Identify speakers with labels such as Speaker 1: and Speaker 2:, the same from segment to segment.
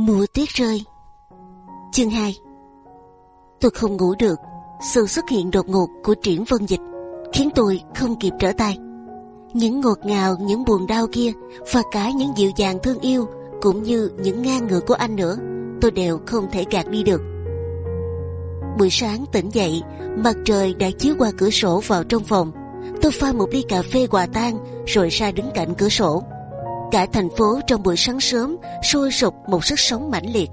Speaker 1: Mùa tuyết rơi. Chương 2 Tôi không ngủ được Sự xuất hiện đột ngột của triển vân dịch Khiến tôi không kịp trở tay. Những ngọt ngào, những buồn đau kia Và cả những dịu dàng thương yêu Cũng như những ngang ngược của anh nữa Tôi đều không thể gạt đi được. Buổi sáng tỉnh dậy Mặt trời đã chiếu qua cửa sổ vào trong phòng. Tôi pha một ly cà phê hòa tan Rồi ra đứng cạnh cửa sổ. Cả thành phố trong buổi sáng sớm sôi sục một sức sống mãnh liệt.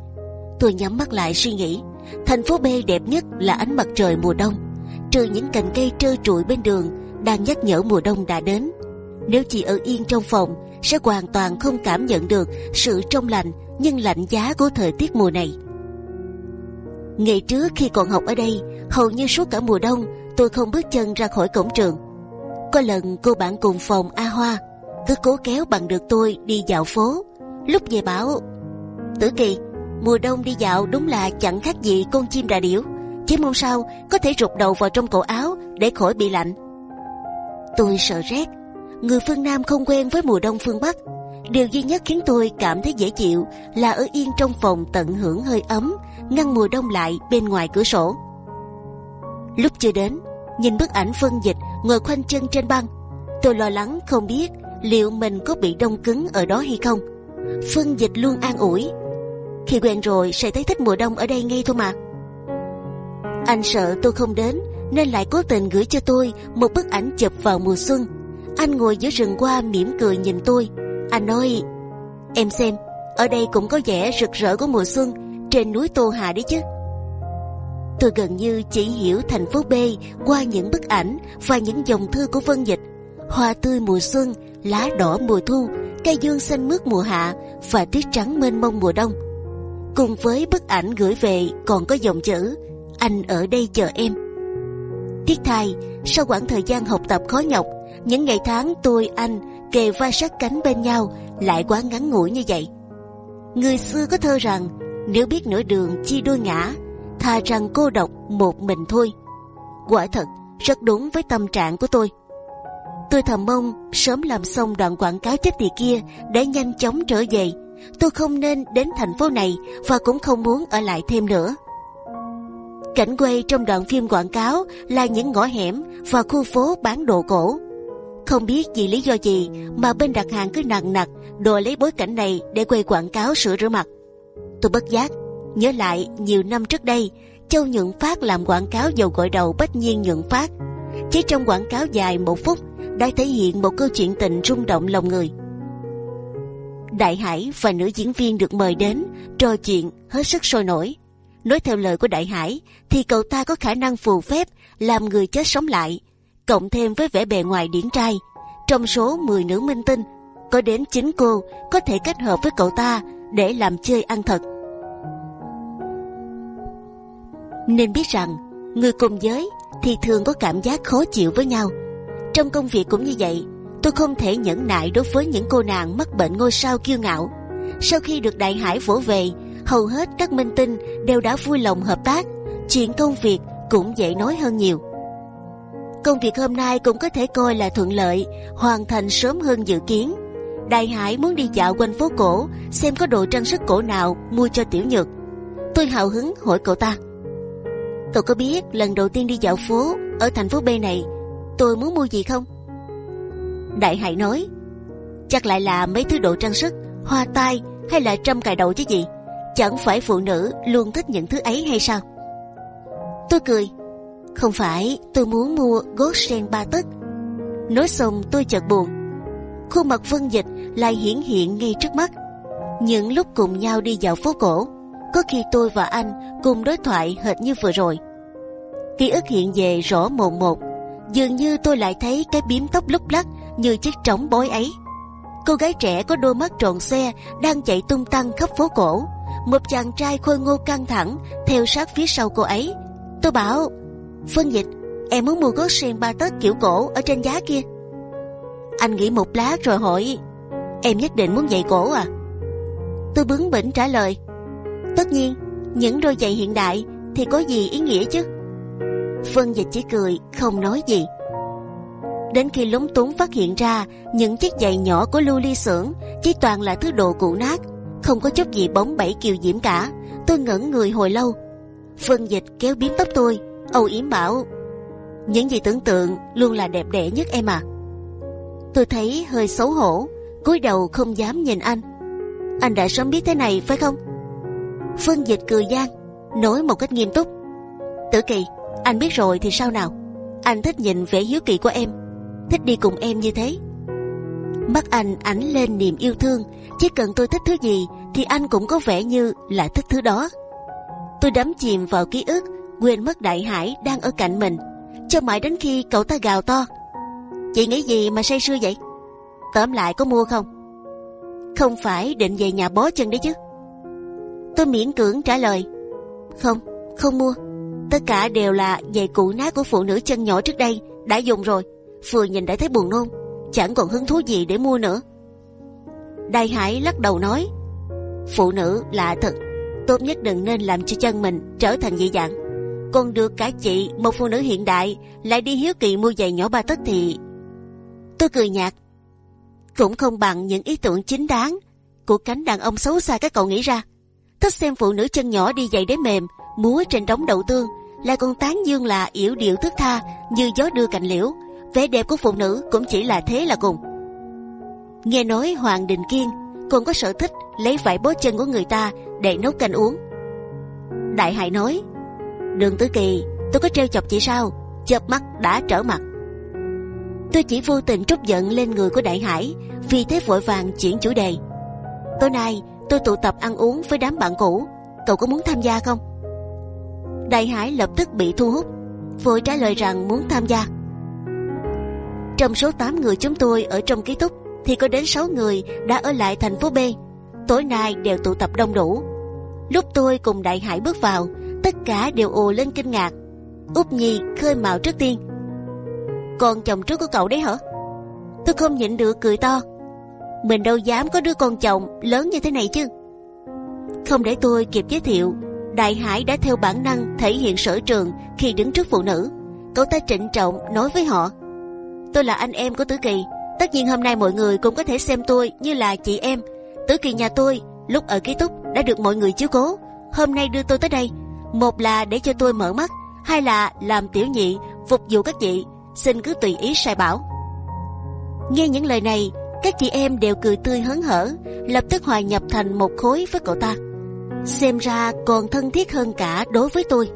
Speaker 1: Tôi nhắm mắt lại suy nghĩ, thành phố B đẹp nhất là ánh mặt trời mùa đông, trừ những cành cây trơ trụi bên đường đang nhắc nhở mùa đông đã đến. Nếu chỉ ở yên trong phòng, sẽ hoàn toàn không cảm nhận được sự trong lành nhưng lạnh giá của thời tiết mùa này. Ngày trước khi còn học ở đây, hầu như suốt cả mùa đông tôi không bước chân ra khỏi cổng trường. Có lần cô bạn cùng phòng A Hoa cứ cố kéo bằng được tôi đi dạo phố. Lúc về bảo Tử Kỳ, mùa đông đi dạo đúng là chẳng khác gì con chim đà điểu. Chỉ mong sao có thể rụt đầu vào trong cổ áo để khỏi bị lạnh. Tôi sợ rét. Người phương Nam không quen với mùa đông phương Bắc. Điều duy nhất khiến tôi cảm thấy dễ chịu là ở yên trong phòng tận hưởng hơi ấm, ngăn mùa đông lại bên ngoài cửa sổ. Lúc chưa đến, nhìn bức ảnh phân dịch ngồi khoanh chân trên băng, tôi lo lắng không biết liệu mình có bị đông cứng ở đó hay không. Phân dịch luôn an ủi. Khi quen rồi sẽ thấy thích mùa đông ở đây ngay thôi mà. Anh sợ tôi không đến nên lại cố tình gửi cho tôi một bức ảnh chụp vào mùa xuân. Anh ngồi giữa rừng hoa mỉm cười nhìn tôi. Anh nói, em xem, ở đây cũng có vẻ rực rỡ của mùa xuân trên núi Tô Hà đấy chứ. Tôi gần như chỉ hiểu thành phố B qua những bức ảnh và những dòng thư của Vân Dịch. Hoa tươi mùa xuân lá đỏ mùa thu, cây dương xanh mướt mùa hạ và tuyết trắng mênh mông mùa đông. Cùng với bức ảnh gửi về còn có dòng chữ anh ở đây chờ em. Tiếc thay, sau quãng thời gian học tập khó nhọc, những ngày tháng tôi anh kề vai sát cánh bên nhau lại quá ngắn ngủi như vậy. Người xưa có thơ rằng nếu biết nửa đường chi đôi ngã, thà rằng cô độc một mình thôi. Quả thật rất đúng với tâm trạng của tôi. Tôi thầm mong sớm làm xong đoạn quảng cáo chết tiệt kia để nhanh chóng trở về. Tôi không nên đến thành phố này và cũng không muốn ở lại thêm nữa. Cảnh quay trong đoạn phim quảng cáo là những ngõ hẻm và khu phố bán đồ cổ. Không biết vì lý do gì mà bên đặt hàng cứ nặng nặc đồ lấy bối cảnh này để quay quảng cáo sữa rửa mặt. Tôi bất giác nhớ lại nhiều năm trước đây, Châu Nhuận Phát làm quảng cáo dầu gội đầu Bách Nhiên Nhuận Phát. Chỉ trong quảng cáo dài một phút đã thể hiện một câu chuyện tình rung động lòng người. Đại Hải và nữ diễn viên được mời đến trò chuyện hết sức sôi nổi. Nói theo lời của Đại Hải thì cậu ta có khả năng phù phép làm người chết sống lại, cộng thêm với vẻ bề ngoài điển trai. Trong số 10 nữ minh tinh, có đến 9 cô có thể kết hợp với cậu ta để làm chơi ăn thật. Nên biết rằng người cùng giới thì thường có cảm giác khó chịu với nhau trong công việc cũng như vậy, tôi không thể nhẫn nại đối với những cô nàng mắc bệnh ngôi sao kiêu ngạo. Sau khi được đại hải vỗ về, hầu hết các minh tinh đều đã vui lòng hợp tác. Chuyện công việc cũng dễ nói hơn nhiều. Công việc hôm nay cũng có thể coi là thuận lợi, hoàn thành sớm hơn dự kiến. Đại Hải muốn đi dạo quanh phố cổ, xem có đồ trang sức cổ nào mua cho Tiểu Nhược. Tôi hào hứng hỏi cậu ta. Cậu có biết lần đầu tiên đi dạo phố ở thành phố B này tôi muốn mua gì không? Đại Hải nói, chắc lại là mấy thứ đồ trang sức, hoa tai hay là trâm cài đầu chứ gì? Chẳng phải phụ nữ luôn thích những thứ ấy hay sao? Tôi cười, không phải tôi muốn mua gót sen ba tấc. Nói xong tôi chợt buồn. Khuôn mặt Vân Dịch lại hiển hiện ngay trước mắt. Những lúc cùng nhau đi dạo phố cổ, có khi tôi và anh cùng đối thoại hệt như vừa rồi. Ký ức hiện về rõ mồn một dường như tôi lại thấy cái biếm tóc lúc lắc như chiếc trống bối ấy. Cô gái trẻ có đôi mắt tròn xe đang chạy tung tăng khắp phố cổ. Một chàng trai khôi ngô căng thẳng theo sát phía sau cô ấy. Tôi bảo, Phân Dịch, em muốn mua gót sen ba tấc kiểu cổ ở trên giá kia. Anh nghĩ một lát rồi hỏi, em nhất định muốn giày cổ à? Tôi bướng bỉnh trả lời, tất nhiên, những đôi giày hiện đại thì có gì ý nghĩa chứ? Vân Dịch chỉ cười không nói gì. Đến khi lúng túng phát hiện ra những chiếc giày nhỏ của Lưu Ly Sưởng chỉ toàn là thứ đồ cũ nát, không có chút gì bóng bẩy kiều diễm cả. Tôi ngẩn người hồi lâu. Vân Dịch kéo biếm tóc tôi, âu yếm bảo: những gì tưởng tượng luôn là đẹp đẽ nhất em à. Tôi thấy hơi xấu hổ, cúi đầu không dám nhìn anh. Anh đã sớm biết thế này phải không? Phương Dịch cười gian, nói một cách nghiêm túc: Tử Kỳ, anh biết rồi thì sao nào? Anh thích nhìn vẻ hiếu kỳ của em, thích đi cùng em như thế. Mắt anh ảnh lên niềm yêu thương, chỉ cần tôi thích thứ gì thì anh cũng có vẻ như là thích thứ đó. Tôi đắm chìm vào ký ức, quên mất Đại Hải đang ở cạnh mình, cho mãi đến khi cậu ta gào to. Chị nghĩ gì mà say sưa vậy? Tóm lại có mua không? Không phải định về nhà bó chân đấy chứ? Tôi miễn cưỡng trả lời. Không, không mua. Tất cả đều là giày cũ nát của phụ nữ chân nhỏ trước đây đã dùng rồi. Vừa nhìn đã thấy buồn nôn, chẳng còn hứng thú gì để mua nữa. Đại Hải lắc đầu nói, phụ nữ lạ thật, tốt nhất đừng nên làm cho chân mình trở thành dị dạng. Còn được cả chị một phụ nữ hiện đại lại đi hiếu kỳ mua giày nhỏ ba tấc thì tôi cười nhạt. Cũng không bằng những ý tưởng chính đáng của cánh đàn ông xấu xa các cậu nghĩ ra. Thích xem phụ nữ chân nhỏ đi giày đế mềm múa trên đống đậu tương lại còn tán dương là yểu điệu thức tha, như gió đưa cành liễu. Vẻ đẹp của phụ nữ cũng chỉ là thế là cùng. Nghe nói hoàng đình kiên còn có sở thích lấy vải bó chân của người ta để nấu canh uống. Đại hải nói, đường tứ kỳ, tôi có treo chọc chị sao? Chớp mắt đã trở mặt. Tôi chỉ vô tình trút giận lên người của đại hải, vì thế vội vàng chuyển chủ đề. Tối nay tôi tụ tập ăn uống với đám bạn cũ, cậu có muốn tham gia không? Đại Hải lập tức bị thu hút, vội trả lời rằng muốn tham gia. Trong số 8 người chúng tôi ở trong ký túc thì có đến 6 người đã ở lại thành phố B. Tối nay đều tụ tập đông đủ. Lúc tôi cùng Đại Hải bước vào, tất cả đều ồ lên kinh ngạc. úp Nhi khơi mào trước tiên. Con chồng trước của cậu đấy hả? Tôi không nhịn được cười to. Mình đâu dám có đứa con chồng lớn như thế này chứ. Không để tôi kịp giới thiệu Đại Hải đã theo bản năng thể hiện sở trường khi đứng trước phụ nữ. Cậu ta trịnh trọng nói với họ: tôi là anh em của Tử Kỳ. Tất nhiên hôm nay mọi người cũng có thể xem tôi như là chị em. Tử Kỳ nhà tôi lúc ở ký túc đã được mọi người chiếu cố. Hôm nay đưa tôi tới đây, một là để cho tôi mở mắt, hai là làm tiểu nhị phục vụ các chị. Xin cứ tùy ý sai bảo. Nghe những lời này, các chị em đều cười tươi hớn hở, lập tức hòa nhập thành một khối với cậu ta xem ra còn thân thiết hơn cả đối với tôi.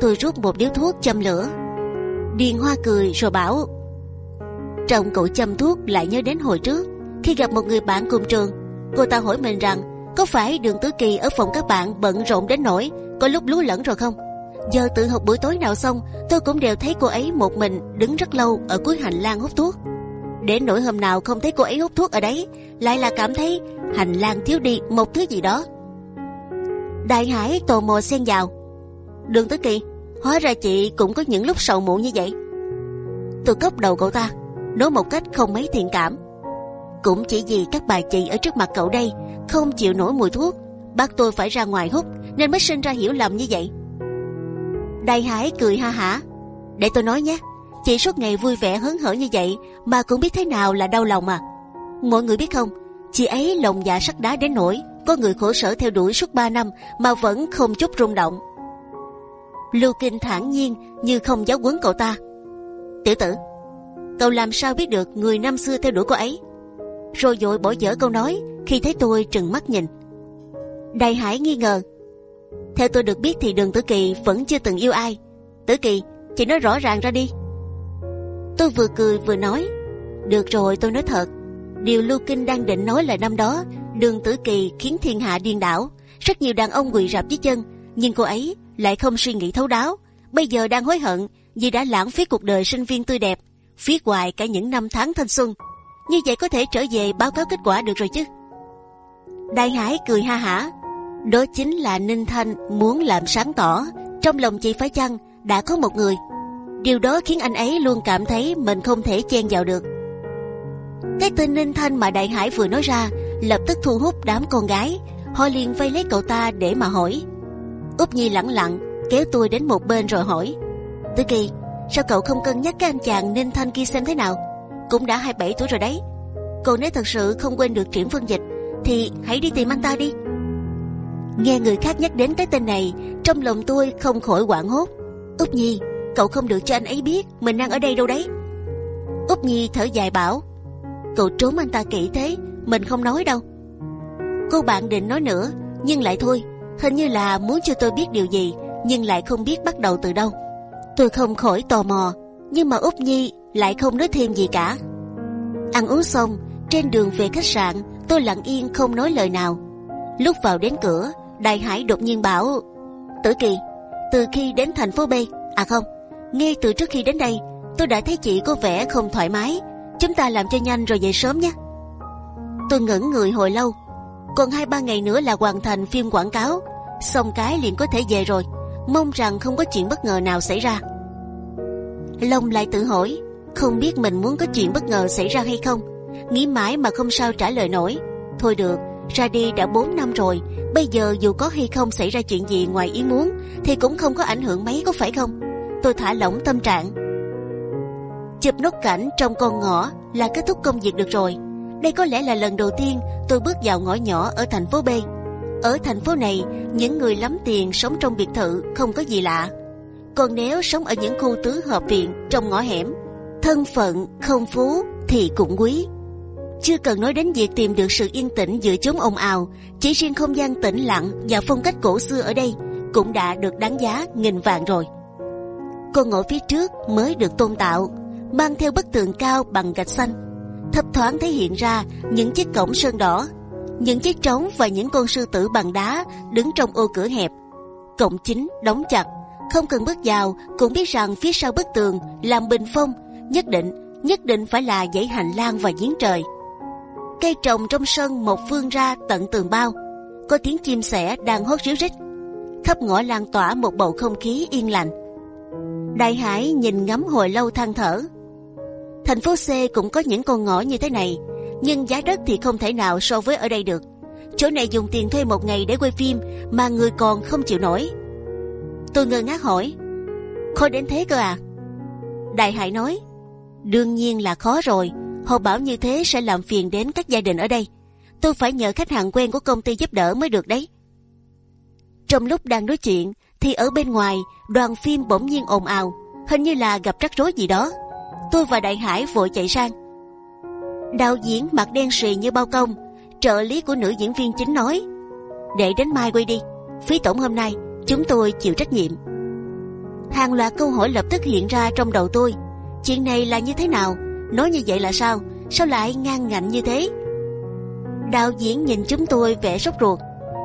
Speaker 1: Tôi rút một điếu thuốc châm lửa. Điền Hoa cười rồi bảo: trong cậu châm thuốc lại nhớ đến hồi trước khi gặp một người bạn cùng trường, cô ta hỏi mình rằng có phải đường tứ kỳ ở phòng các bạn bận rộn đến nỗi có lúc lú lẫn rồi không? Giờ tự học buổi tối nào xong, tôi cũng đều thấy cô ấy một mình đứng rất lâu ở cuối hành lang hút thuốc. Đến nỗi hôm nào không thấy cô ấy hút thuốc ở đấy, lại là cảm thấy hành lang thiếu đi một thứ gì đó. Đại Hải tò mò xen vào. Đường Tứ Kỳ, hóa ra chị cũng có những lúc sầu muộn như vậy. Tôi cốc đầu cậu ta, nói một cách không mấy thiện cảm. Cũng chỉ vì các bà chị ở trước mặt cậu đây không chịu nổi mùi thuốc, bắt tôi phải ra ngoài hút, nên mới sinh ra hiểu lầm như vậy. Đại Hải cười ha hả. Để tôi nói nhé, chị suốt ngày vui vẻ hớn hở như vậy mà cũng biết thế nào là đau lòng à. Mọi người biết không, chị ấy lòng dạ sắt đá đến nỗi có người khổ sở theo đuổi suốt 3 năm mà vẫn không chút rung động. Lưu Kinh thản nhiên như không giáo huấn cậu ta. Tiểu tử, cậu làm sao biết được người năm xưa theo đuổi cô ấy? Rồi dội bỏ dở câu nói khi thấy tôi trừng mắt nhìn. Đại Hải nghi ngờ. Theo tôi được biết thì Đường Tử Kỳ vẫn chưa từng yêu ai. Tử Kỳ, chị nói rõ ràng ra đi. Tôi vừa cười vừa nói. Được rồi, tôi nói thật. Điều Lưu Kinh đang định nói là năm đó Đường Tử Kỳ khiến thiên hạ điên đảo, rất nhiều đàn ông quỳ rạp dưới chân, nhưng cô ấy lại không suy nghĩ thấu đáo. Bây giờ đang hối hận vì đã lãng phí cuộc đời sinh viên tươi đẹp, phí hoài cả những năm tháng thanh xuân. Như vậy có thể trở về báo cáo kết quả được rồi chứ? Đại Hải cười ha hả. Đó chính là Ninh Thanh muốn làm sáng tỏ trong lòng chị phải chăng đã có một người. Điều đó khiến anh ấy luôn cảm thấy mình không thể chen vào được. Cái tên Ninh Thanh mà Đại Hải vừa nói ra lập tức thu hút đám con gái. Họ liền vây lấy cậu ta để mà hỏi. úp Nhi lẳng lặng kéo tôi đến một bên rồi hỏi: Tứ Kỳ, sao cậu không cân nhắc cái anh chàng Ninh Thanh kia xem thế nào? Cũng đã 27 tuổi rồi đấy. Còn nếu thật sự không quên được Triển Vân Dịch, thì hãy đi tìm anh ta đi. Nghe người khác nhắc đến cái tên này, trong lòng tôi không khỏi hoảng hốt. úp Nhi, cậu không được cho anh ấy biết mình đang ở đây đâu đấy. úp Nhi thở dài bảo, cậu trốn anh ta kỹ thế, mình không nói đâu. Cô bạn định nói nữa, nhưng lại thôi, hình như là muốn cho tôi biết điều gì, nhưng lại không biết bắt đầu từ đâu. Tôi không khỏi tò mò, nhưng mà út Nhi lại không nói thêm gì cả. Ăn uống xong, trên đường về khách sạn, tôi lặng yên không nói lời nào. Lúc vào đến cửa, Đại Hải đột nhiên bảo: Tử Kỳ, từ khi đến thành phố B, à không, ngay từ trước khi đến đây, tôi đã thấy chị có vẻ không thoải mái. Chúng ta làm cho nhanh rồi về sớm nhé. Tôi ngẩn người hồi lâu. Còn hai ba ngày nữa là hoàn thành phim quảng cáo, xong cái liền có thể về rồi. Mong rằng không có chuyện bất ngờ nào xảy ra. Long lại tự hỏi, không biết mình muốn có chuyện bất ngờ xảy ra hay không. Nghĩ mãi mà không sao trả lời nổi. Thôi được, ra đi đã 4 năm rồi, bây giờ dù có hay không xảy ra chuyện gì ngoài ý muốn, thì cũng không có ảnh hưởng mấy có phải không? Tôi thả lỏng tâm trạng. Chụp nốt cảnh trong con ngõ là kết thúc công việc được rồi. Đây có lẽ là lần đầu tiên tôi bước vào ngõ nhỏ ở thành phố B. Ở thành phố này, những người lắm tiền sống trong biệt thự không có gì lạ. Còn nếu sống ở những khu tứ hợp viện trong ngõ hẻm, thân phận không phú thì cũng quý. Chưa cần nói đến việc tìm được sự yên tĩnh giữa chốn ồn ào, chỉ riêng không gian tĩnh lặng và phong cách cổ xưa ở đây cũng đã được đáng giá nghìn vạn rồi. Con ngõ phía trước mới được tôn tạo, mang theo bức tường cao bằng gạch xanh, thấp thoáng thể hiện ra những chiếc cổng sơn đỏ, những chiếc trống và những con sư tử bằng đá đứng trong ô cửa hẹp. Cổng chính đóng chặt, không cần bước vào cũng biết rằng phía sau bức tường làm bình phong nhất định nhất định phải là dãy hành lang và giếng trời. Cây trồng trong sân một phương ra tận tường bao có tiếng chim sẻ đang hót ríu rít. Khắp ngõ lan tỏa một bầu không khí yên lành. Đại hải nhìn ngắm hồi lâu than thở thành phố C cũng có những con ngõ như thế này nhưng giá đất thì không thể nào so với ở đây được chỗ này dùng tiền thuê một ngày để quay phim mà người còn không chịu nổi tôi ngơ ngác hỏi khó đến thế cơ à đại hải nói đương nhiên là khó rồi Họ bảo như thế sẽ làm phiền đến các gia đình ở đây. Tôi phải nhờ khách hàng quen của công ty giúp đỡ mới được đấy. Trong lúc đang nói chuyện, thì ở bên ngoài đoàn phim bỗng nhiên ồn ào, hình như là gặp rắc rối gì đó. Tôi và Đại Hải vội chạy sang. Đạo diễn mặt đen sì như bao công, trợ lý của nữ diễn viên chính nói: để đến mai quay đi, phí tổn hôm nay chúng tôi chịu trách nhiệm. Hàng loạt câu hỏi lập tức hiện ra trong đầu tôi. Chuyện này là như thế nào? nói như vậy là sao sao lại ngang ngạnh như thế đạo diễn nhìn chúng tôi vẻ sốt ruột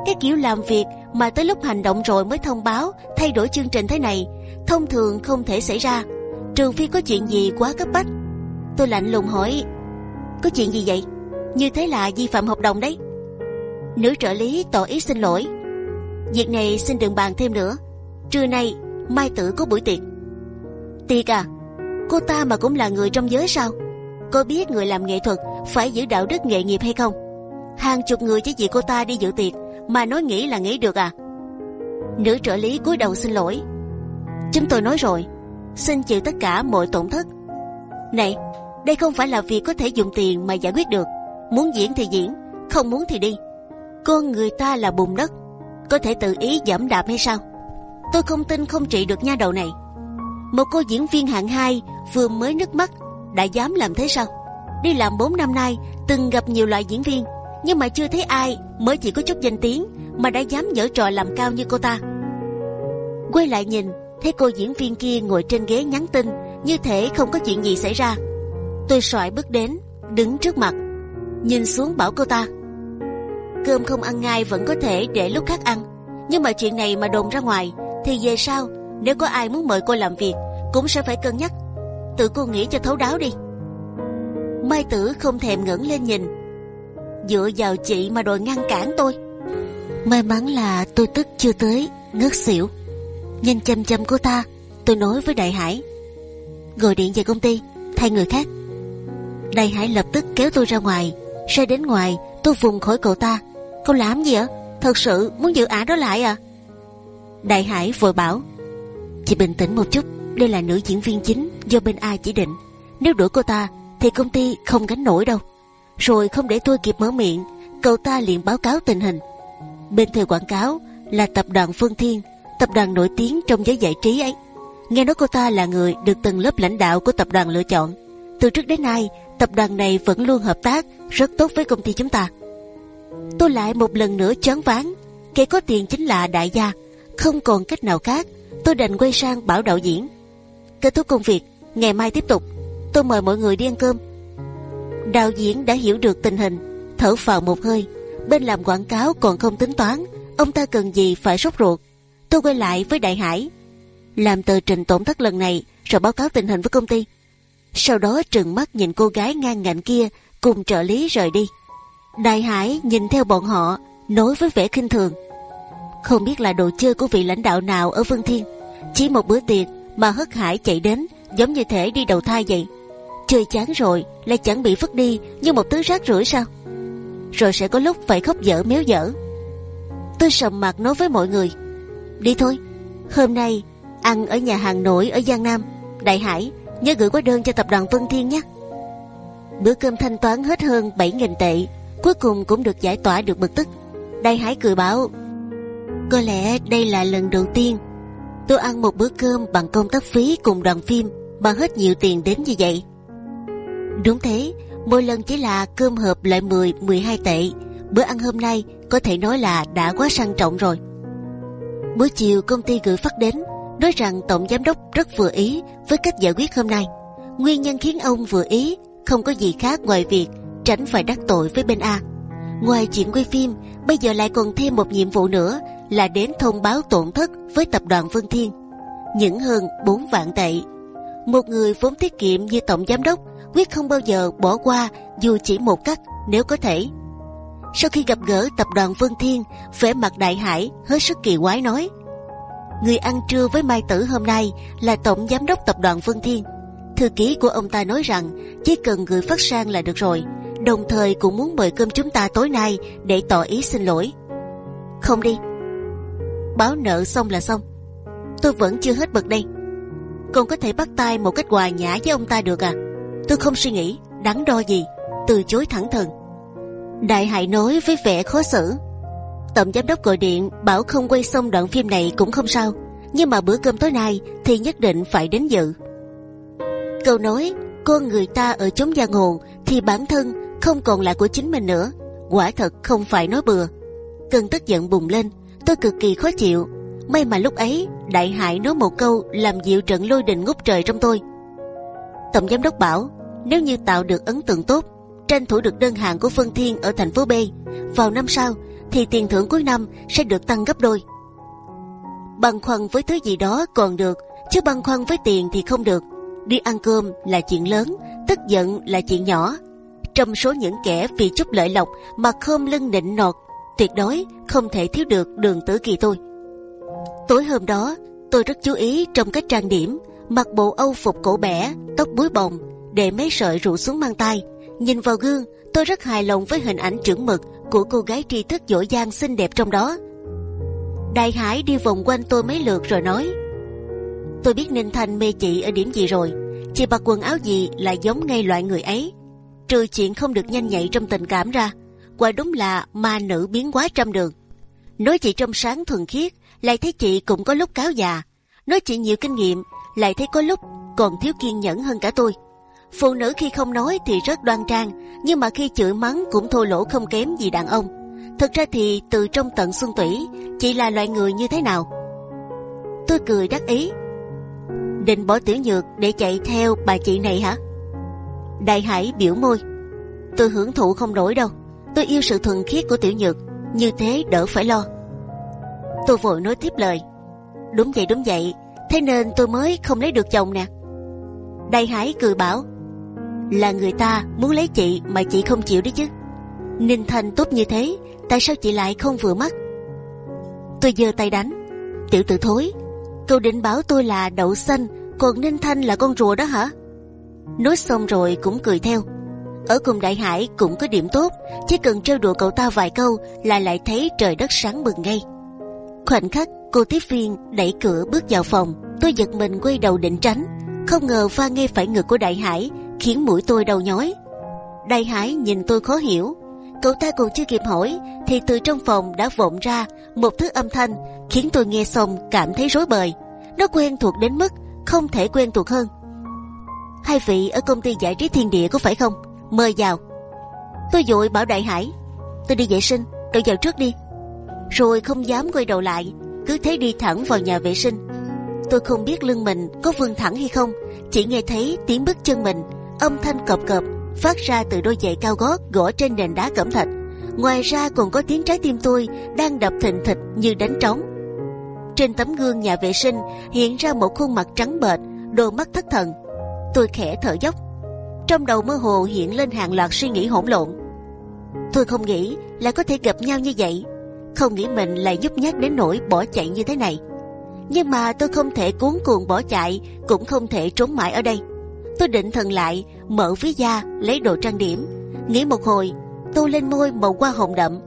Speaker 1: cái kiểu làm việc mà tới lúc hành động rồi mới thông báo thay đổi chương trình thế này thông thường không thể xảy ra trừ phi có chuyện gì quá cấp bách. Tôi lạnh lùng hỏi, có chuyện gì vậy? Như thế là vi phạm hợp đồng đấy. Nữ trợ lý tỏ ý xin lỗi, việc này xin đừng bàn thêm nữa. Trưa nay, mai tử có buổi tiệc. Tiệc à? Cô ta mà cũng là người trong giới sao? Cô biết người làm nghệ thuật phải giữ đạo đức nghề nghiệp hay không? Hàng chục người chỉ vì cô ta đi dự tiệc mà nói nghĩ là nghĩ được à? Nữ trợ lý cúi đầu xin lỗi, chúng tôi nói rồi xin chịu tất cả mọi tổn thất. Này đây không phải là việc có thể dùng tiền mà giải quyết được. Muốn diễn thì diễn không muốn thì đi. Con người ta là bùn đất có thể tự ý giảm đạp hay sao? Tôi không tin không trị được nha đầu này. Một cô diễn viên hạng hai vừa mới nước mắt đã dám làm thế sao? Đi làm 4 năm nay, từng gặp nhiều loại diễn viên, nhưng mà chưa thấy ai mới chỉ có chút danh tiếng mà đã dám dở trò làm cao như cô ta. Quay lại nhìn, thấy cô diễn viên kia ngồi trên ghế nhắn tin, như thể không có chuyện gì xảy ra. Tôi sỏi bước đến, đứng trước mặt, nhìn xuống bảo cô ta: cơm không ăn ngay vẫn có thể để lúc khác ăn, nhưng mà chuyện này mà đồn ra ngoài, thì về sau nếu có ai muốn mời cô làm việc, cũng sẽ phải cân nhắc. Tự cô nghĩ cho thấu đáo đi. Mai tử không thèm ngẩng lên nhìn. Dựa vào chị mà đòi ngăn cản tôi. May mắn là tôi tức chưa tới ngất xỉu nhìn chăm chăm cô ta tôi nói với đại hải. Gọi điện về công ty thay người khác. Đại hải lập tức kéo tôi ra ngoài. Ra đến ngoài tôi vùng khỏi cậu ta. Cậu làm gì ạ? Thật sự muốn giữ ả đó lại à? Đại hải vội bảo chị bình tĩnh một chút đây là nữ diễn viên chính do bên ai chỉ định. Nếu đuổi cô ta thì công ty không gánh nổi đâu. Rồi không để tôi kịp mở miệng cậu ta liền báo cáo tình hình. Bên thuê quảng cáo là tập đoàn Phương Thiên, tập đoàn nổi tiếng trong giới giải trí ấy. Nghe nói cô ta là người được từng lớp lãnh đạo của tập đoàn lựa chọn. Từ trước đến nay, tập đoàn này vẫn luôn hợp tác rất tốt với công ty chúng ta. Tôi lại một lần nữa chán ván. kẻ có tiền chính là đại gia, không còn cách nào khác. Tôi đành quay sang bảo đạo diễn. Kết thúc công việc, ngày mai tiếp tục. Tôi mời mọi người đi ăn cơm. Đạo diễn đã hiểu được tình hình, thở phào một hơi. Bên làm quảng cáo còn không tính toán, ông ta cần gì phải sốt ruột. Tôi quay lại với Đại Hải, làm tờ trình tổn thất lần này rồi báo cáo tình hình với công ty. Sau đó trừng mắt nhìn cô gái ngang ngạnh kia cùng trợ lý rời đi. Đại Hải nhìn theo bọn họ, nói với vẻ khinh thường. Không biết là đồ chơi của vị lãnh đạo nào ở vương Thiên. Chỉ một bữa tiệc mà hất hải chạy đến giống như thể đi đầu thai vậy. Chơi chán rồi lại chẳng bị vứt đi như một thứ rác rưởi sao? Rồi sẽ có lúc phải khóc dở méo dở. Tôi sầm mặt nói với mọi người. Đi thôi, hôm nay ăn ở nhà hàng nổi ở Giang Nam. Đại Hải nhớ gửi quá đơn cho tập đoàn Vân Thiên nhé. Bữa cơm thanh toán hết hơn 7.000 tệ, cuối cùng cũng được giải tỏa được bực tức. Đại Hải cười bảo, có lẽ đây là lần đầu tiên tôi ăn một bữa cơm bằng công tác phí cùng đoàn phim bằng hết nhiều tiền đến như vậy. Đúng thế, mỗi lần chỉ là cơm hộp lại 10-12 tệ. Bữa ăn hôm nay có thể nói là đã quá sang trọng rồi. Buổi chiều công ty gửi phát đến nói rằng tổng giám đốc rất vừa ý với cách giải quyết hôm nay. Nguyên nhân khiến ông vừa ý không có gì khác ngoài việc tránh phải đắc tội với bên A. Ngoài chuyện quay phim, bây giờ lại còn thêm một nhiệm vụ nữa là đến thông báo tổn thất với tập đoàn Vân Thiên, những hơn 4 vạn tệ. Một người vốn tiết kiệm như tổng giám đốc quyết không bao giờ bỏ qua dù chỉ một cách nếu có thể. Sau khi gặp gỡ tập đoàn Vân Thiên, vẻ mặt đại hải hết sức kỳ quái nói: người ăn trưa với Mai Tử hôm nay là tổng giám đốc tập đoàn Vân Thiên. Thư ký của ông ta nói rằng chỉ cần gửi phát sang là được rồi, đồng thời cũng muốn mời cơm chúng ta tối nay để tỏ ý xin lỗi. Không đi, báo nợ xong là xong. Tôi vẫn chưa hết bực đây. Còn có thể bắt tay một cách hòa nhã với ông ta được à? Tôi không suy nghĩ, đắn đo gì, từ chối thẳng thừng. Đại hải nói với vẻ khó xử. Tổng giám đốc gọi điện bảo không quay xong đoạn phim này cũng không sao, nhưng mà bữa cơm tối nay thì nhất định phải đến dự. Câu nói con người ta ở chốn giang hồ thì bản thân không còn là của chính mình nữa, quả thật không phải nói bừa. Cơn tức giận bùng lên, tôi cực kỳ khó chịu. May mà lúc ấy đại hải nói một câu làm dịu trận lôi đình ngút trời trong tôi. Tổng giám đốc bảo nếu như tạo được ấn tượng tốt, tranh thủ được đơn hàng của Phân Thiên ở thành phố B, vào năm sau thì tiền thưởng cuối năm sẽ được tăng gấp đôi. Băn khoăn với thứ gì đó còn được, chứ băn khoăn với tiền thì không được. Đi ăn cơm là chuyện lớn, tức giận là chuyện nhỏ. Trong số những kẻ vì chút lợi lộc mà khom lưng nịnh nọt, tuyệt đối không thể thiếu được đường tử kỳ tôi. Tối hôm đó, tôi rất chú ý trong cách trang điểm, mặc bộ âu phục cổ bẻ, tóc búi bồng, để mấy sợi rủ xuống mang tay. Nhìn vào gương, tôi rất hài lòng với hình ảnh trưởng mực của cô gái tri thức giỏi giang xinh đẹp trong đó. Đại Hải đi vòng quanh tôi mấy lượt rồi nói: Tôi biết Ninh Thanh mê chị ở điểm gì rồi. Chị mặc quần áo gì là giống ngay loại người ấy. Trừ chuyện không được nhanh nhạy trong tình cảm ra, quả đúng là ma nữ biến quá trăm đường. Nói chị trong sáng thuần khiết, lại thấy chị cũng có lúc cáo già. Nói chị nhiều kinh nghiệm, lại thấy có lúc còn thiếu kiên nhẫn hơn cả tôi. Phụ nữ khi không nói thì rất đoan trang, nhưng mà khi chửi mắng cũng thô lỗ không kém gì đàn ông. Thực ra thì từ trong tận xuân tủy, chị là loại người như thế nào? Tôi cười đắc ý. Định bỏ tiểu nhược để chạy theo bà chị này hả? Đại Hải biểu môi. Tôi hưởng thụ không nổi đâu. Tôi yêu sự thuần khiết của tiểu nhược, như thế đỡ phải lo. Tôi vội nói tiếp lời. Đúng vậy đúng vậy, thế nên tôi mới không lấy được chồng nè. Đại Hải cười bảo là người ta muốn lấy chị mà chị không chịu đấy chứ. Ninh Thanh tốt như thế, tại sao chị lại không vừa mắt? Tôi giơ tay đánh, tiểu tử thối, cậu định bảo tôi là đậu xanh, còn Ninh Thanh là con rùa đó hả? Nói xong rồi cũng cười theo. Ở cùng Đại Hải cũng có điểm tốt, chỉ cần trêu đùa cậu ta vài câu là lại thấy trời đất sáng bừng ngay. Khoảnh khắc cô tiếp viên đẩy cửa bước vào phòng, tôi giật mình quay đầu định tránh, không ngờ va ngay phải ngực của Đại Hải khiến mũi tôi đau nhói. Đại Hải nhìn tôi khó hiểu, Cậu ta còn chưa kịp hỏi thì từ trong phòng đã vọng ra một thứ âm thanh khiến tôi nghe xong cảm thấy rối bời. Nó quen thuộc đến mức không thể quen thuộc hơn. Hai vị ở công ty giải trí thiên địa có phải không? Mời vào. Tôi dội bảo Đại Hải, tôi đi vệ sinh, cậu vào trước đi. Rồi không dám quay đầu lại, cứ thế đi thẳng vào nhà vệ sinh. Tôi không biết lưng mình có vươn thẳng hay không, chỉ nghe thấy tiếng bước chân mình, âm thanh cọp cọp phát ra từ đôi giày cao gót gõ trên nền đá cẩm thạch. Ngoài ra còn có tiếng trái tim tôi đang đập thình thịch như đánh trống. Trên tấm gương nhà vệ sinh hiện ra một khuôn mặt trắng bệch, đôi mắt thất thần. Tôi khẽ thở dốc, trong đầu mơ hồ hiện lên hàng loạt suy nghĩ hỗn lộn. Tôi không nghĩ là có thể gặp nhau như vậy, không nghĩ mình lại nhút nhát đến nỗi bỏ chạy như thế này. Nhưng mà tôi không thể cuốn cuồng bỏ chạy, cũng không thể trốn mãi ở đây. Tôi định thần lại, mở ví da, lấy đồ trang điểm. Nghĩ một hồi, tôi lên môi màu hoa hồng đậm,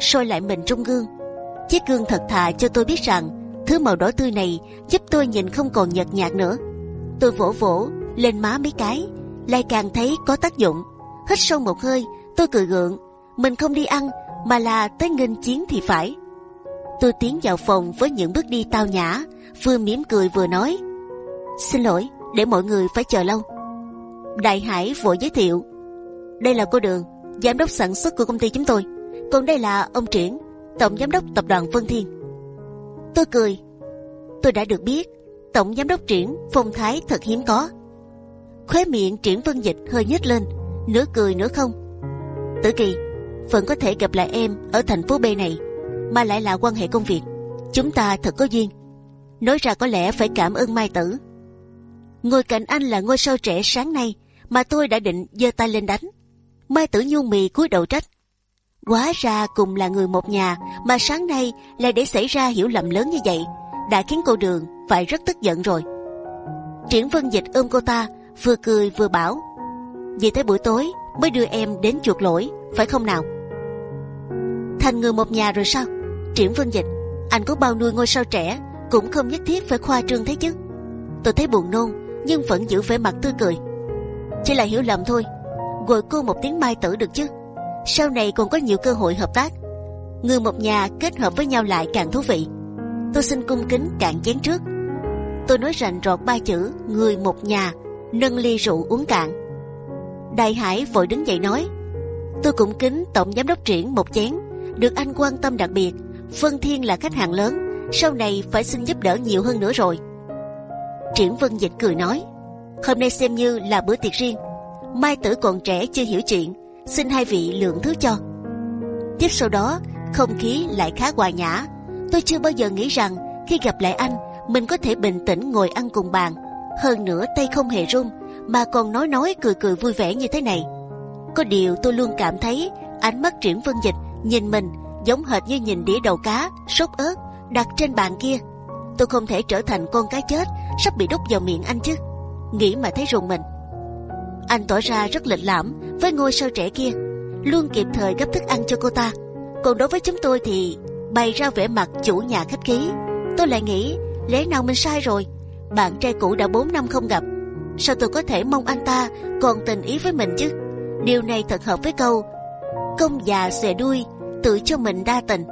Speaker 1: soi lại mình trong gương. Chiếc gương thật thà cho tôi biết rằng thứ màu đỏ tươi này giúp tôi nhìn không còn nhợt nhạt nữa. Tôi vỗ vỗ lên má mấy cái, lại càng thấy có tác dụng. Hít sâu một hơi, tôi cười gượng. Mình không đi ăn, mà là tới nghênh chiến thì phải. Tôi tiến vào phòng với những bước đi tao nhã, vừa mỉm cười vừa nói: xin lỗi, để mọi người phải chờ lâu. Đại Hải vội giới thiệu: đây là cô Đường, giám đốc sản xuất của công ty chúng tôi. Còn đây là ông Triển, tổng giám đốc tập đoàn Vân Thiên. Tôi cười. Tôi đã được biết tổng giám đốc Triển phong thái thật hiếm có. Khóe miệng Triển Vân Dịch hơi nhếch lên, nửa cười nửa không. Tử Kỳ, vẫn có thể gặp lại em ở thành phố B này, mà lại là quan hệ công việc. Chúng ta thật có duyên. Nói ra có lẽ phải cảm ơn Mai Tử. Ngồi cạnh anh là ngôi sao trẻ sáng nay mà tôi đã định giơ tay lên đánh. Mai Tử nhu mì cúi đầu trách. Quá ra cùng là người một nhà mà sáng nay lại để xảy ra hiểu lầm lớn như vậy, đã khiến cô Đường phải rất tức giận rồi. Triển Vân Dịch ôm cô ta, vừa cười vừa bảo: vì tới buổi tối mới đưa em đến chuộc lỗi, phải không nào? Thành người một nhà rồi sao? Triển Vân Dịch, anh có bao nuôi ngôi sao trẻ cũng không nhất thiết phải khoa trương thế chứ. Tôi thấy buồn nôn nhưng vẫn giữ vẻ mặt tươi cười. Chỉ là hiểu lầm thôi. Gọi cô một tiếng mai tử được chứ? Sau này còn có nhiều cơ hội hợp tác. Người một nhà kết hợp với nhau lại càng thú vị. Tôi xin cung kính cạn chén trước. Tôi nói rành rọt ba chữ người một nhà, nâng ly rượu uống cạn. Đại Hải vội đứng dậy nói: Tôi cũng kính tổng giám đốc triển một chén, được anh quan tâm đặc biệt. phân Thiên là khách hàng lớn, sau này phải xin giúp đỡ nhiều hơn nữa rồi. Triển Vân Dịch cười nói: Hôm nay xem như là bữa tiệc riêng. Mai Tử còn trẻ chưa hiểu chuyện, xin hai vị lượng thứ cho. Tiếp sau đó, không khí lại khá hòa nhã. Tôi chưa bao giờ nghĩ rằng khi gặp lại anh, mình có thể bình tĩnh ngồi ăn cùng bàn. Hơn nữa tay không hề run, mà còn nói nói cười cười vui vẻ như thế này. Có điều tôi luôn cảm thấy ánh mắt Triển Vân Dịch nhìn mình giống hệt như nhìn đĩa đầu cá sốt ớt đặt trên bàn kia. Tôi không thể trở thành con cá chết sắp bị đút vào miệng anh chứ. Nghĩ mà thấy rùng mình. Anh tỏ ra rất lịch lãm với ngôi sao trẻ kia, luôn kịp thời gấp thức ăn cho cô ta. Còn đối với chúng tôi thì bày ra vẻ mặt chủ nhà khách khí. Tôi lại nghĩ lẽ nào mình sai rồi. Bạn trai cũ đã 4 năm không gặp, sao tôi có thể mong anh ta còn tình ý với mình chứ? Điều này thật hợp với câu công già xòe đuôi, tự cho mình đa tình.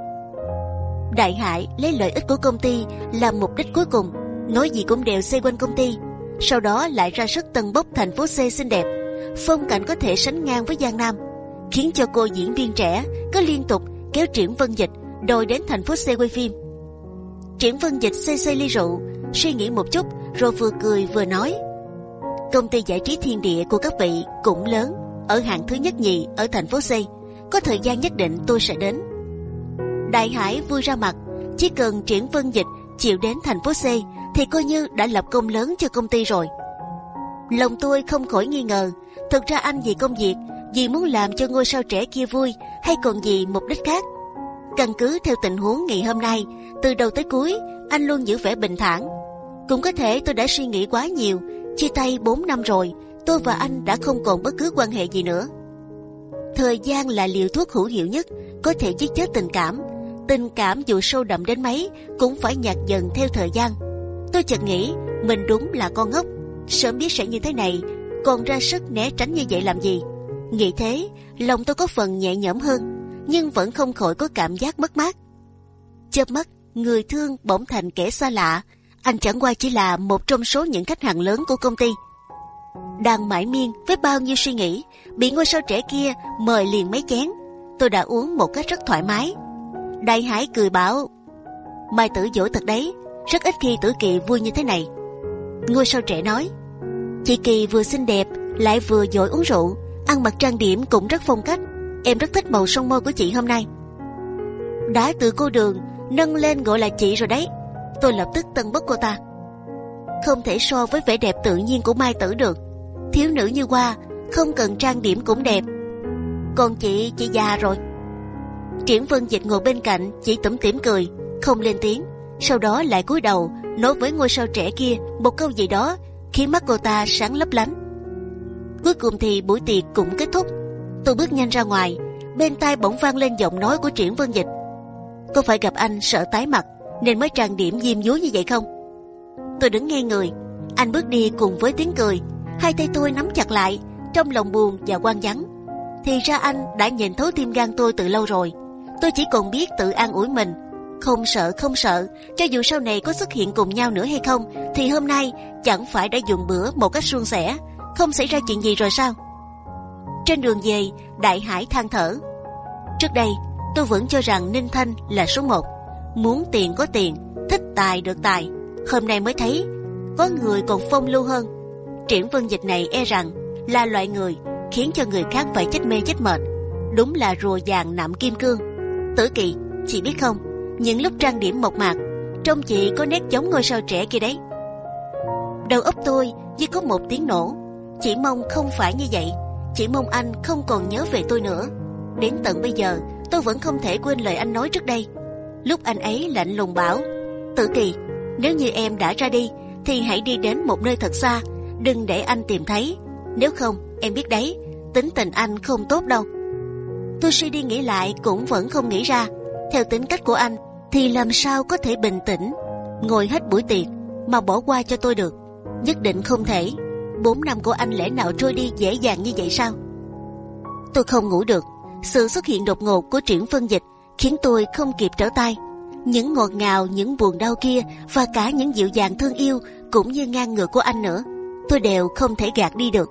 Speaker 1: Đại hại lấy lợi ích của công ty làm mục đích cuối cùng, nói gì cũng đều xây quanh công ty. Sau đó lại ra sức tân bốc thành phố C xinh đẹp, phong cảnh có thể sánh ngang với Giang Nam, khiến cho cô diễn viên trẻ cứ liên tục kéo Triển Vân Dịch đòi đến thành phố C quay phim. Triển Vân Dịch xây xây ly rượu, suy nghĩ một chút rồi vừa cười vừa nói: công ty giải trí thiên địa của các vị cũng lớn, ở hạng thứ nhất nhì ở thành phố C. Có thời gian nhất định tôi sẽ đến. Đại Hải vui ra mặt, chỉ cần Triển Vân Dịch chịu đến thành phố C thì coi như đã lập công lớn cho công ty rồi. Lòng tôi không khỏi nghi ngờ, thực ra anh vì công việc, vì muốn làm cho ngôi sao trẻ kia vui, hay còn gì mục đích khác. Căn cứ theo tình huống ngày hôm nay, từ đầu tới cuối, anh luôn giữ vẻ bình thản. Cũng có thể tôi đã suy nghĩ quá nhiều, chia tay 4 năm rồi, tôi và anh đã không còn bất cứ quan hệ gì nữa. Thời gian là liều thuốc hữu hiệu nhất, có thể giết chết tình cảm. Tình cảm dù sâu đậm đến mấy cũng phải nhạt dần theo thời gian. Tôi chợt nghĩ mình đúng là con ngốc, sớm biết sẽ như thế này, còn ra sức né tránh như vậy làm gì? Nghĩ thế, lòng tôi có phần nhẹ nhõm hơn, nhưng vẫn không khỏi có cảm giác mất mát. Chớp mắt, người thương bỗng thành kẻ xa lạ. Anh chẳng qua chỉ là một trong số những khách hàng lớn của công ty. Đang mãi miên với bao nhiêu suy nghĩ, bị ngôi sao trẻ kia mời liền mấy chén. Tôi đã uống một cách rất thoải mái. Đại Hải cười bảo, Mai tử dỗ thật đấy, rất ít khi tử kỳ vui như thế này. Ngôi sao trẻ nói, Chị Kỳ vừa xinh đẹp, lại vừa giỏi uống rượu, ăn mặc trang điểm cũng rất phong cách. Em rất thích màu son môi của chị hôm nay. Đã từ cô đường nâng lên gọi là chị rồi đấy. Tôi lập tức tân bốc cô ta. Không thể so với vẻ đẹp tự nhiên của Mai Tử được. Thiếu nữ như Hoa không cần trang điểm cũng đẹp. Còn chị, chị già rồi. Triển Vân Dịch ngồi bên cạnh chỉ tủm tỉm cười, không lên tiếng. Sau đó lại cúi đầu nói với ngôi sao trẻ kia một câu gì đó khiến mắt cô ta sáng lấp lánh. Cuối cùng thì buổi tiệc cũng kết thúc. Tôi bước nhanh ra ngoài, bên tai bỗng vang lên giọng nói của Triển Vân Dịch. Có phải gặp anh sợ tái mặt nên mới trang điểm diêm dúa như vậy không? Tôi đứng nghe người, anh bước đi cùng với tiếng cười, hai tay tôi nắm chặt lại, trong lòng buồn và quan vắng. Thì ra anh đã nhìn thấu tim gan tôi từ lâu rồi. Tôi chỉ còn biết tự an ủi mình, không sợ không sợ. Cho dù sau này có xuất hiện cùng nhau nữa hay không, thì hôm nay chẳng phải đã dùng bữa một cách suôn sẻ, không xảy ra chuyện gì rồi sao? Trên đường về, Đại Hải than thở. Trước đây, tôi vẫn cho rằng Ninh Thanh là số một, muốn tiền có tiền, thích tài được tài. Hôm nay mới thấy có người còn phong lưu hơn. Triển Vân Dịch này e rằng là loại người khiến cho người khác phải chết mê chết mệt. Đúng là rùa vàng nạm kim cương. Tử Kỳ, chị biết không? Những lúc trang điểm mộc mạc, trông chị có nét giống ngôi sao trẻ kia đấy. Đầu óc tôi như có một tiếng nổ. Chỉ mong không phải như vậy. Chỉ mong anh không còn nhớ về tôi nữa. Đến tận bây giờ, tôi vẫn không thể quên lời anh nói trước đây. Lúc anh ấy lạnh lùng bảo, Tử Kỳ, nếu như em đã ra đi, thì hãy đi đến một nơi thật xa, đừng để anh tìm thấy. Nếu không, em biết đấy, tính tình anh không tốt đâu. Tôi suy đi nghĩ lại cũng vẫn không nghĩ ra. Theo tính cách của anh, thì làm sao có thể bình tĩnh, ngồi hết buổi tiệc mà bỏ qua cho tôi được? Nhất định không thể. Bốn năm của anh lẽ nào trôi đi dễ dàng như vậy sao? Tôi không ngủ được. Sự xuất hiện đột ngột của triển phân dịch khiến tôi không kịp trở tay. Những ngọt ngào, những buồn đau kia và cả những dịu dàng thương yêu cũng như ngang ngược của anh nữa, tôi đều không thể gạt đi được.